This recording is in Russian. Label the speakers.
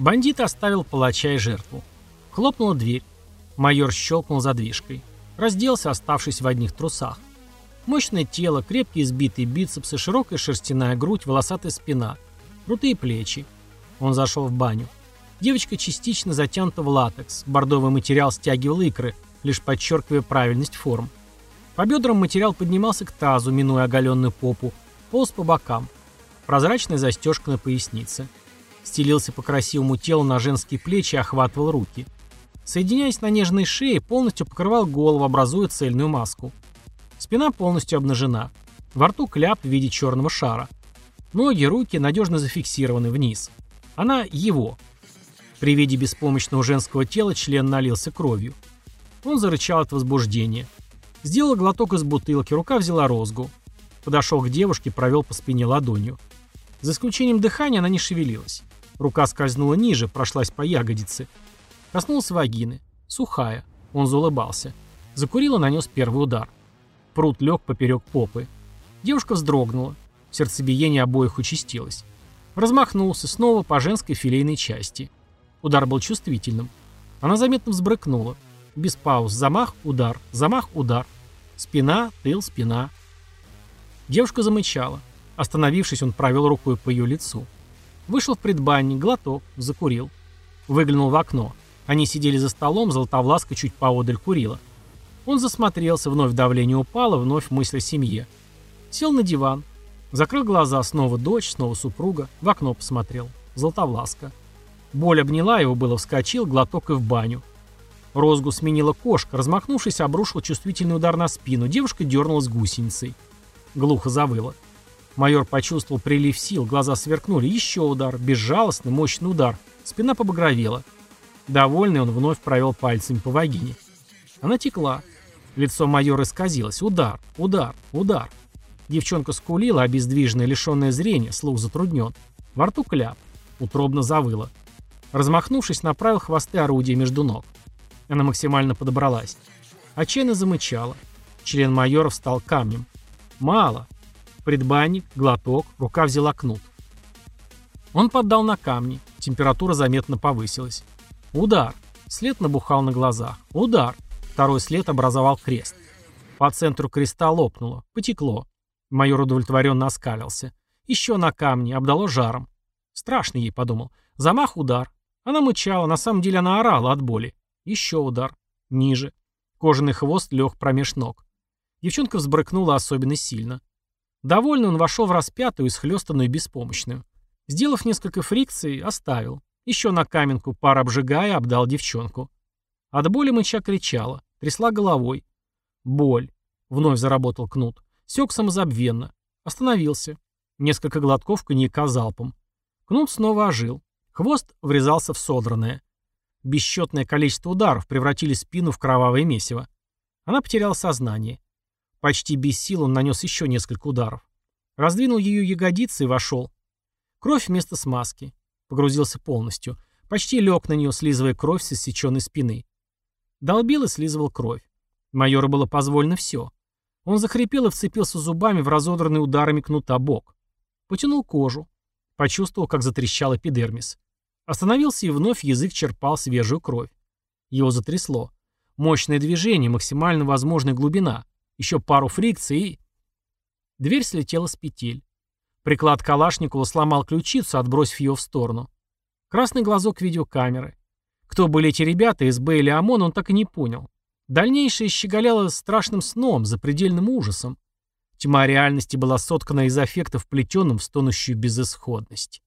Speaker 1: Бандит оставил палача и жертву. Хлопнула дверь. Майор щелкнул задвижкой. Разделся, оставшись в одних трусах. Мощное тело, крепкие сбитые бицепсы, широкая шерстяная грудь, волосатая спина. Крутые плечи. Он зашел в баню. Девочка частично затянута в латекс. Бордовый материал стягивал икры, лишь подчеркивая правильность форм. По бедрам материал поднимался к тазу, минуя оголенную попу, полз по бокам. Прозрачная застежка на пояснице. Стелился по красивому телу на женские плечи и охватывал руки. Соединяясь на нежной шее, полностью покрывал голову, образуя цельную маску. Спина полностью обнажена. Во рту кляп в виде черного шара. Ноги, руки надежно зафиксированы вниз. Она его. При виде беспомощного женского тела член налился кровью. Он зарычал от возбуждения. Сделал глоток из бутылки, рука взяла розгу. Подошел к девушке, провел по спине ладонью. За исключением дыхания она не шевелилась. Рука скользнула ниже, прошлась по ягодице. Коснулась вагины. Сухая. Он заулыбался. Закурил и нанес первый удар. Прут лег поперек попы. Девушка вздрогнула. Сердцебиение обоих участилось. Размахнулся снова по женской филейной части. Удар был чувствительным. Она заметно взбрыкнула. Без пауз. Замах, удар. Замах, удар. Спина, тыл, спина. Девушка замычала. Остановившись, он провел рукой по ее лицу. Вышел в предбанник, глоток, закурил. Выглянул в окно. Они сидели за столом, Золотовласка чуть поодаль курила. Он засмотрелся, вновь давление упало, вновь мысль о семье. Сел на диван. Закрыл глаза, снова дочь, снова супруга. В окно посмотрел. Золотовласка. Боль обняла его, было вскочил, глоток и в баню. Розгу сменила кошка, размахнувшись, обрушил чувствительный удар на спину. Девушка дернулась гусеницей. Глухо завыла. Майор почувствовал прилив сил, глаза сверкнули. Еще удар, безжалостный, мощный удар. Спина побагровела. Довольный, он вновь провел пальцами по вагине. Она текла. Лицо майора исказилось. Удар, удар, удар. Девчонка скулила, обездвиженная, лишенная зрения, слух затруднен. Во рту кляп. Утробно завыла. Размахнувшись, направил хвосты орудия между ног. Она максимально подобралась. Отчаянно замычала. Член майора встал камнем. Мало. Предбанник, глоток, рука взяла кнут. Он поддал на камни. Температура заметно повысилась. Удар. След набухал на глазах. Удар. Второй след образовал крест. По центру креста лопнуло. Потекло. Майор удовлетворенно оскалился. Еще на камне, обдало жаром. Страшно ей, подумал. Замах, удар. Она мычала, на самом деле она орала от боли. Еще удар. Ниже. Кожаный хвост лег промеж ног. Девчонка взбрыкнула особенно сильно. Довольный он вошел в распятую, исхлестанную и беспомощную. Сделав несколько фрикций, оставил. Еще на каменку, пар обжигая, обдал девчонку. От боли мыча кричала, трясла головой. Боль. Вновь заработал кнут. Сек самозабвенно. Остановился. Несколько глотков коньяка залпом. Кнут снова ожил. Хвост врезался в содранное. Бесчетное количество ударов превратили спину в кровавое месиво. Она потеряла сознание. Почти без сил он нанес еще несколько ударов. Раздвинул ее ягодицы и вошел. Кровь вместо смазки. Погрузился полностью. Почти лег на нее, слизывая кровь с иссеченной спины. Долбил и слизывал кровь. Майору было позволено все. Он захрипел и вцепился зубами в разодранный ударами кнута бок. Потянул кожу. Почувствовал, как затрещал эпидермис. Остановился и вновь язык черпал свежую кровь. Его затрясло. Мощное движение, максимально возможная глубина. Еще пару фрикций и... Дверь слетела с петель. Приклад Калашникова сломал ключицу, отбросив ее в сторону. Красный глазок видеокамеры. Кто были эти ребята, СБ или ОМОН, он так и не понял. Дальнейшее щеголяло страшным сном, запредельным ужасом. Тьма реальности была соткана из аффектов, плетенным в стонущую безысходность.